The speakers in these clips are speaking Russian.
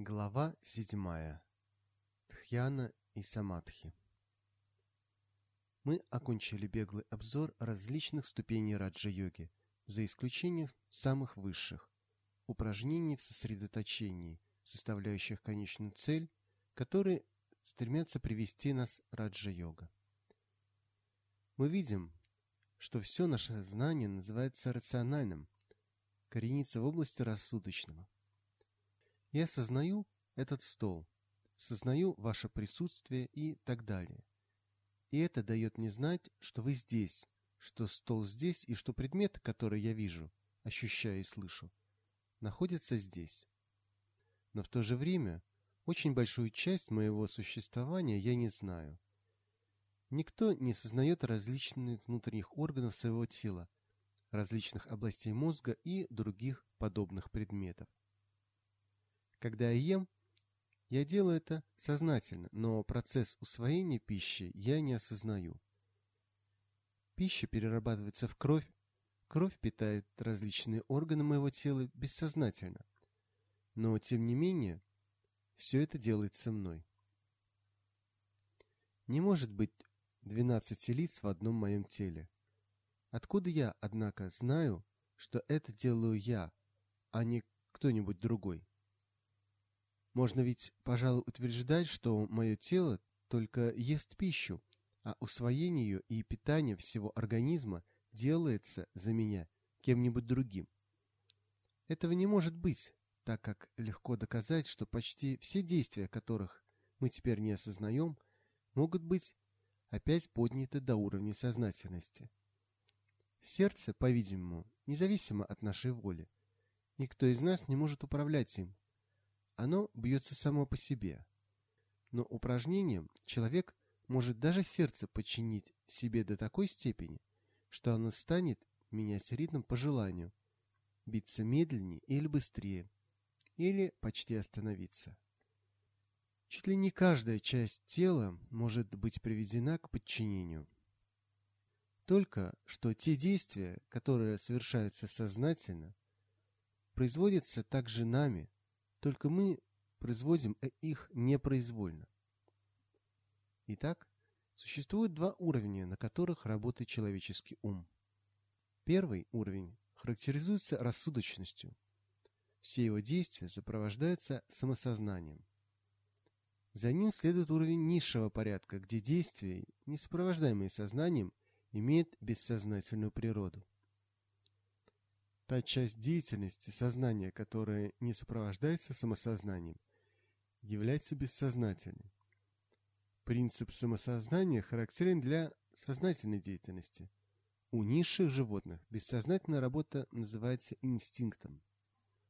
Глава седьмая. Тхьяна и Самадхи. Мы окончили беглый обзор различных ступеней раджа-йоги, за исключением самых высших, упражнений в сосредоточении, составляющих конечную цель, которые стремятся привести нас раджа-йога. Мы видим, что все наше знание называется рациональным, коренится в области рассудочного. Я осознаю этот стол, сознаю ваше присутствие и так далее. И это дает мне знать, что вы здесь, что стол здесь и что предмет, который я вижу, ощущаю и слышу, находится здесь. Но в то же время очень большую часть моего существования я не знаю. Никто не сознает различных внутренних органов своего тела, различных областей мозга и других подобных предметов. Когда я ем, я делаю это сознательно, но процесс усвоения пищи я не осознаю. Пища перерабатывается в кровь, кровь питает различные органы моего тела бессознательно. Но, тем не менее, все это делается мной. Не может быть 12 лиц в одном моем теле. Откуда я, однако, знаю, что это делаю я, а не кто-нибудь другой? Можно ведь, пожалуй, утверждать, что мое тело только ест пищу, а усвоение ее и питание всего организма делается за меня кем-нибудь другим. Этого не может быть, так как легко доказать, что почти все действия, которых мы теперь не осознаем, могут быть опять подняты до уровня сознательности. Сердце, по-видимому, независимо от нашей воли. Никто из нас не может управлять им, оно бьется само по себе. Но упражнением человек может даже сердце подчинить себе до такой степени, что оно станет менять ритм по желанию, биться медленнее или быстрее, или почти остановиться. Чуть ли не каждая часть тела может быть приведена к подчинению. Только что те действия, которые совершаются сознательно, производятся также нами, только мы производим э, их непроизвольно. Итак, существует два уровня, на которых работает человеческий ум. Первый уровень характеризуется рассудочностью. Все его действия сопровождаются самосознанием. За ним следует уровень низшего порядка, где действия, не сопровождаемые сознанием, имеют бессознательную природу. Та часть деятельности сознания, которая не сопровождается самосознанием, является бессознательной. Принцип самосознания характерен для сознательной деятельности. У низших животных бессознательная работа называется инстинктом.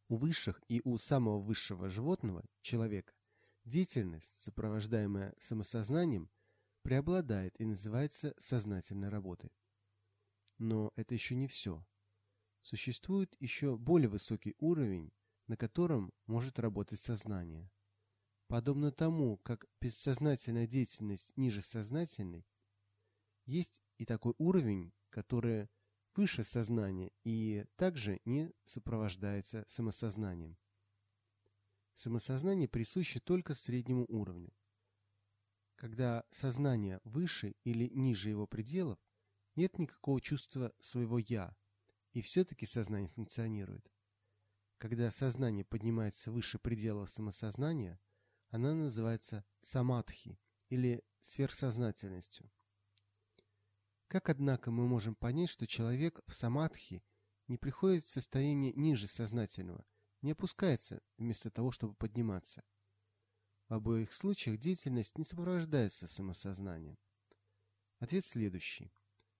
У высших и у самого высшего животного, человека, деятельность, сопровождаемая самосознанием, преобладает и называется сознательной работой. Но это еще не все. Существует еще более высокий уровень, на котором может работать сознание. Подобно тому, как бессознательная деятельность ниже сознательной, есть и такой уровень, который выше сознания и также не сопровождается самосознанием. Самосознание присуще только среднему уровню. Когда сознание выше или ниже его пределов, нет никакого чувства своего «я», и все-таки сознание функционирует. Когда сознание поднимается выше предела самосознания, она называется самадхи или сверхсознательностью. Как, однако, мы можем понять, что человек в самадхи не приходит в состояние ниже сознательного, не опускается вместо того, чтобы подниматься? В обоих случаях деятельность не сопровождается самосознанием. Ответ следующий.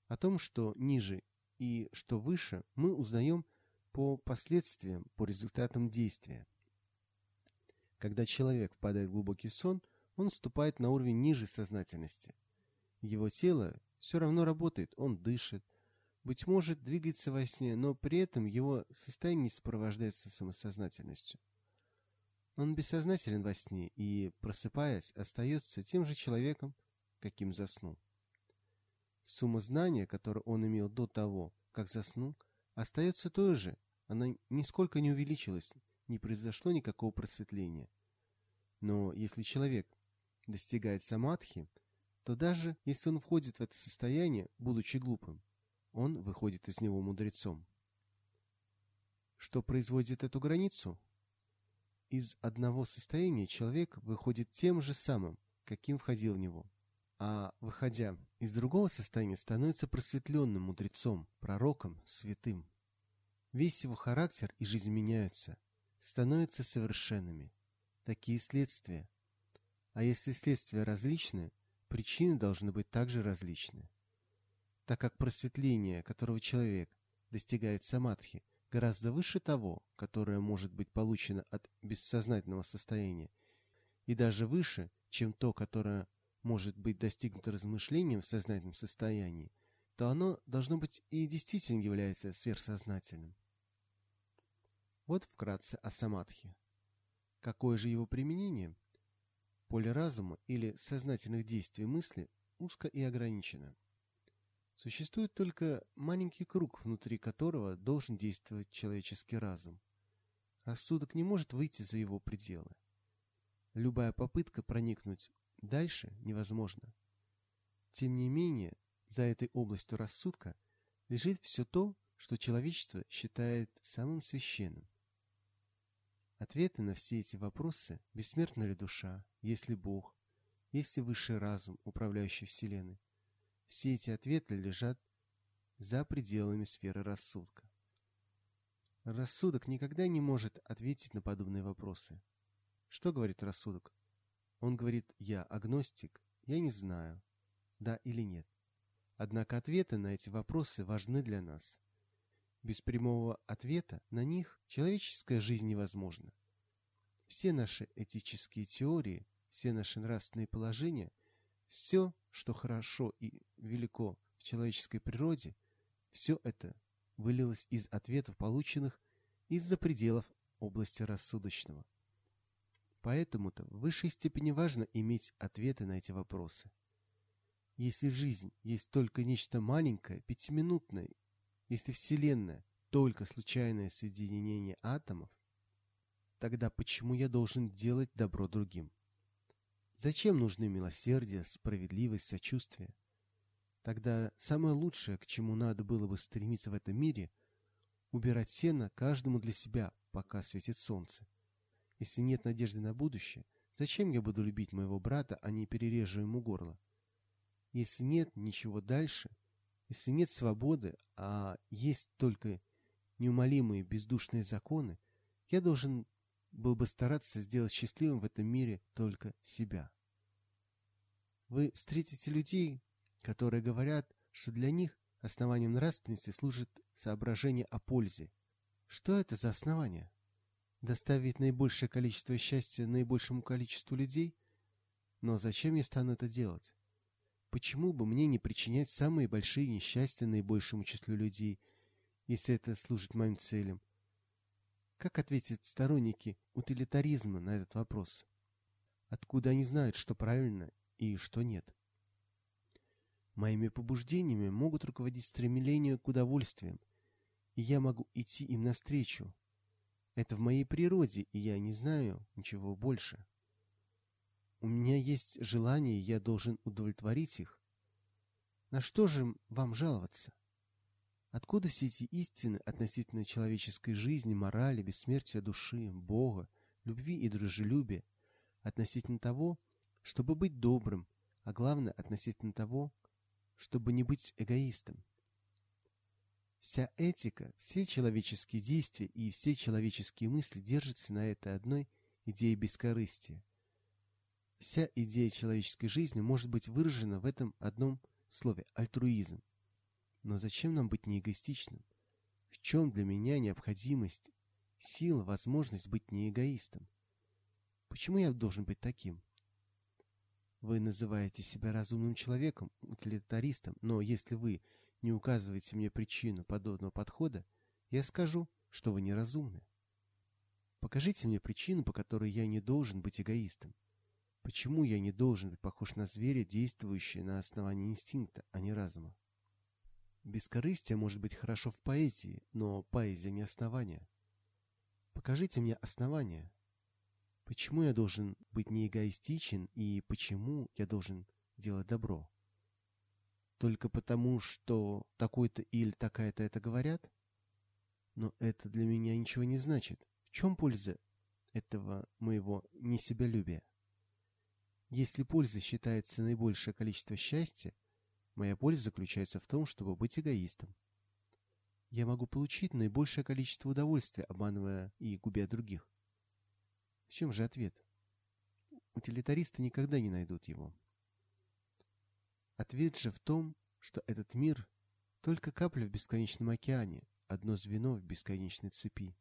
О том, что ниже и что выше, мы узнаем по последствиям, по результатам действия. Когда человек впадает в глубокий сон, он вступает на уровень ниже сознательности. Его тело все равно работает, он дышит, быть может, двигается во сне, но при этом его состояние не сопровождается самосознательностью. Он бессознателен во сне и, просыпаясь, остается тем же человеком, каким заснул. Сумма знания, которую он имел до того, как заснул, остается той же, она нисколько не увеличилась, не произошло никакого просветления. Но если человек достигает самадхи, то даже если он входит в это состояние, будучи глупым, он выходит из него мудрецом. Что производит эту границу? Из одного состояния человек выходит тем же самым, каким входил в него. А выходя из другого состояния, становится просветленным мудрецом, пророком, святым. Весь его характер и жизнь меняются, становятся совершенными. Такие следствия. А если следствия различны, причины должны быть также различны. Так как просветление, которого человек достигает самадхи, гораздо выше того, которое может быть получено от бессознательного состояния, и даже выше, чем то, которое может быть достигнуто размышлением в сознательном состоянии, то оно, должно быть, и действительно является сверхсознательным. Вот вкратце о самадхи. Какое же его применение? Поле разума или сознательных действий мысли узко и ограничено. Существует только маленький круг, внутри которого должен действовать человеческий разум. Рассудок не может выйти за его пределы. Любая попытка проникнуть дальше невозможна. Тем не менее, за этой областью рассудка лежит все то, что человечество считает самым священным. Ответы на все эти вопросы – бессмертна ли душа, есть ли Бог, есть ли высший разум, управляющий Вселенной – все эти ответы лежат за пределами сферы рассудка. Рассудок никогда не может ответить на подобные вопросы. Что говорит рассудок? Он говорит «я агностик, я не знаю, да или нет». Однако ответы на эти вопросы важны для нас. Без прямого ответа на них человеческая жизнь невозможна. Все наши этические теории, все наши нравственные положения, все, что хорошо и велико в человеческой природе, все это вылилось из ответов, полученных из-за пределов области рассудочного. Поэтому-то в высшей степени важно иметь ответы на эти вопросы. Если жизнь есть только нечто маленькое, пятиминутное, если Вселенная только случайное соединение атомов, тогда почему я должен делать добро другим? Зачем нужны милосердие, справедливость, сочувствие? Тогда самое лучшее, к чему надо было бы стремиться в этом мире, убирать сено каждому для себя, пока светит солнце. Если нет надежды на будущее, зачем я буду любить моего брата, а не перережу ему горло? Если нет ничего дальше, если нет свободы, а есть только неумолимые бездушные законы, я должен был бы стараться сделать счастливым в этом мире только себя. Вы встретите людей, которые говорят, что для них основанием нравственности служит соображение о пользе. Что это за основание? Доставить наибольшее количество счастья наибольшему количеству людей? Но зачем я стану это делать? Почему бы мне не причинять самые большие несчастья наибольшему числу людей, если это служит моим целям? Как ответят сторонники утилитаризма на этот вопрос? Откуда они знают, что правильно и что нет? Моими побуждениями могут руководить стремления к удовольствиям, и я могу идти им навстречу, это в моей природе, и я не знаю ничего больше. У меня есть желание, и я должен удовлетворить их. На что же вам жаловаться? Откуда все эти истины относительно человеческой жизни, морали, бессмертия души, Бога, любви и дружелюбия, относительно того, чтобы быть добрым, а главное относительно того, чтобы не быть эгоистом? Вся этика, все человеческие действия и все человеческие мысли держатся на этой одной идее бескорыстия. Вся идея человеческой жизни может быть выражена в этом одном слове – альтруизм. Но зачем нам быть неэгоистичным? В чем для меня необходимость, сила, возможность быть неэгоистом? Почему я должен быть таким? Вы называете себя разумным человеком, утилитаристом, но если вы не указываете мне причину подобного подхода, я скажу, что вы неразумны. Покажите мне причину, по которой я не должен быть эгоистом. Почему я не должен быть похож на зверя, действующего на основании инстинкта, а не разума? Бескорыстие может быть хорошо в поэзии, но поэзия не основание. Покажите мне основание. Почему я должен быть не эгоистичен и почему я должен делать добро? Только потому, что такой-то или такая-то это говорят? Но это для меня ничего не значит. В чем польза этого моего несебялюбия? Если польза считается наибольшее количество счастья, моя польза заключается в том, чтобы быть эгоистом. Я могу получить наибольшее количество удовольствия, обманывая и губя других. В чем же ответ? Утилитаристы никогда не найдут его. Ответ же в том, что этот мир — только капля в бесконечном океане, одно звено в бесконечной цепи.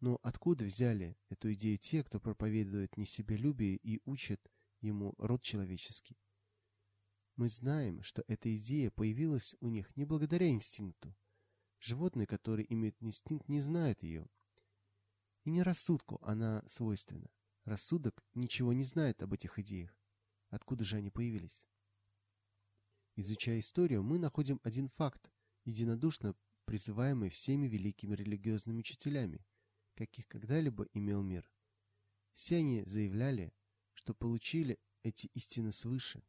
Но откуда взяли эту идею те, кто проповедует несебялюбие и учат ему род человеческий? Мы знаем, что эта идея появилась у них не благодаря инстинкту. Животные, которые имеют инстинкт, не знают ее, и не рассудку она свойственна. Рассудок ничего не знает об этих идеях. Откуда же они появились? Изучая историю, мы находим один факт, единодушно призываемый всеми великими религиозными учителями, каких когда-либо имел мир. Все они заявляли, что получили эти истины свыше.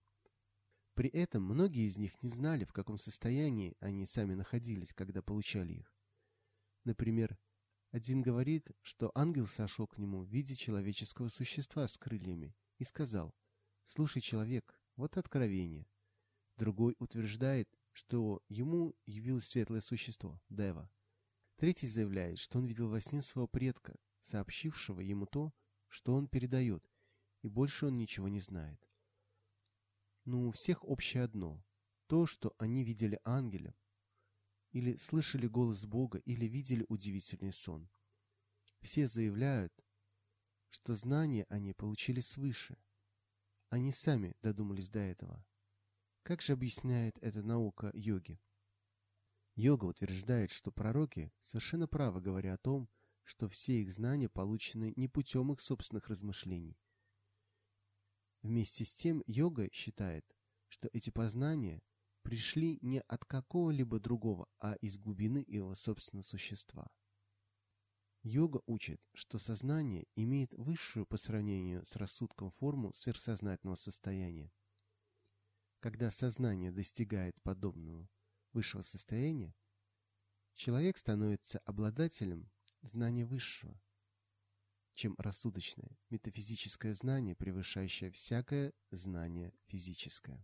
При этом многие из них не знали, в каком состоянии они сами находились, когда получали их. Например, один говорит, что ангел сошел к нему в виде человеческого существа с крыльями и сказал, «Слушай, человек, вот откровение». Другой утверждает, что ему явилось светлое существо, Дева. Третий заявляет, что он видел во сне своего предка, сообщившего ему то, что он передает, и больше он ничего не знает. Но у всех общее одно – то, что они видели ангеля, или слышали голос Бога, или видели удивительный сон. Все заявляют, что знания они получили свыше. Они сами додумались до этого. Как же объясняет эта наука йоги? Йога утверждает, что пророки совершенно правы, говоря о том, что все их знания получены не путем их собственных размышлений. Вместе с тем йога считает, что эти познания пришли не от какого-либо другого, а из глубины его собственного существа. Йога учит, что сознание имеет высшую по сравнению с рассудком форму сверхсознательного состояния. Когда сознание достигает подобного высшего состояния, человек становится обладателем знания высшего, чем рассудочное, метафизическое знание, превышающее всякое знание физическое.